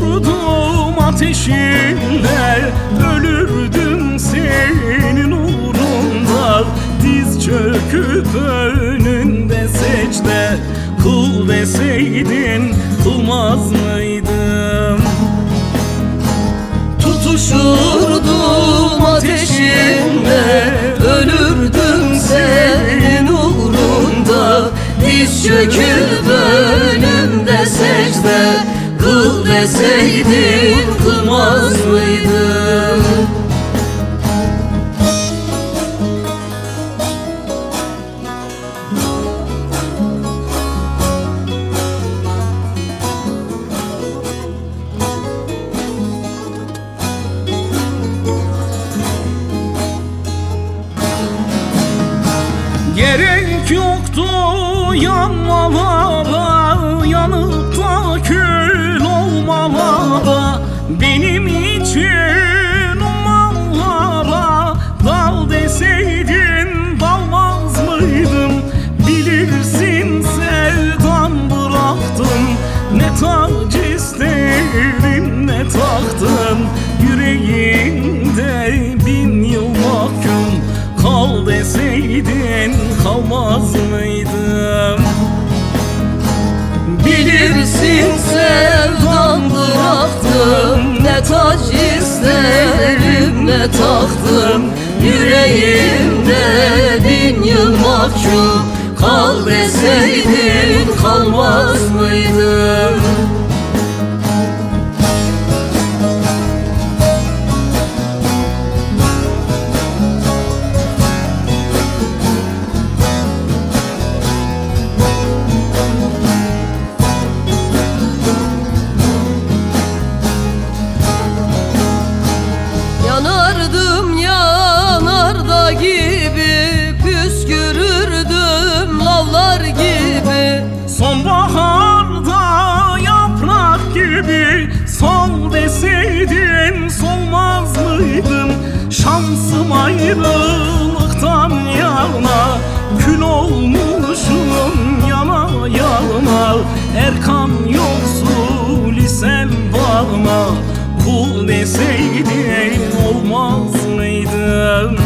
Tutuşurdum ateşinle Ölürdüm senin uğrunda. Diz çöküp önünde secde Kıl deseydin kılmaz mıydım? Tutuşurdum ateşinle Kıl deseydin kılmaz mıydım? Gerek yoktu yanmalara Yanıp da kül olmalara Benim için. Ummalara Dal deseydin dalmaz mıydım? Bilirsin sevdan bıraktım. Ne tac isterim ne tahtım. Yüreğimde bin yıl mahkum. Kal deseydin kalmaz mıydım? Bilirsin bıraktım Ne taç isterim ne taktım Yüreğimde bin yıl mahkum Kal deseydin kalmaz Sonbaharda yaprak gibi Sol deseydin solmaz mıydım Şansım ayrılıktan yana Kül olmuşum yana yana. Erkan yoksul isen bağına Kul deseydin olmaz mıydım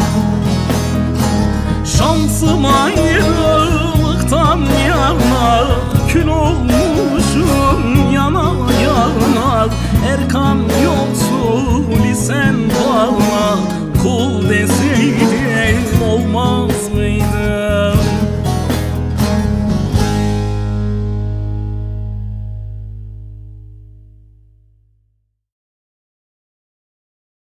Şansım ayrılıktan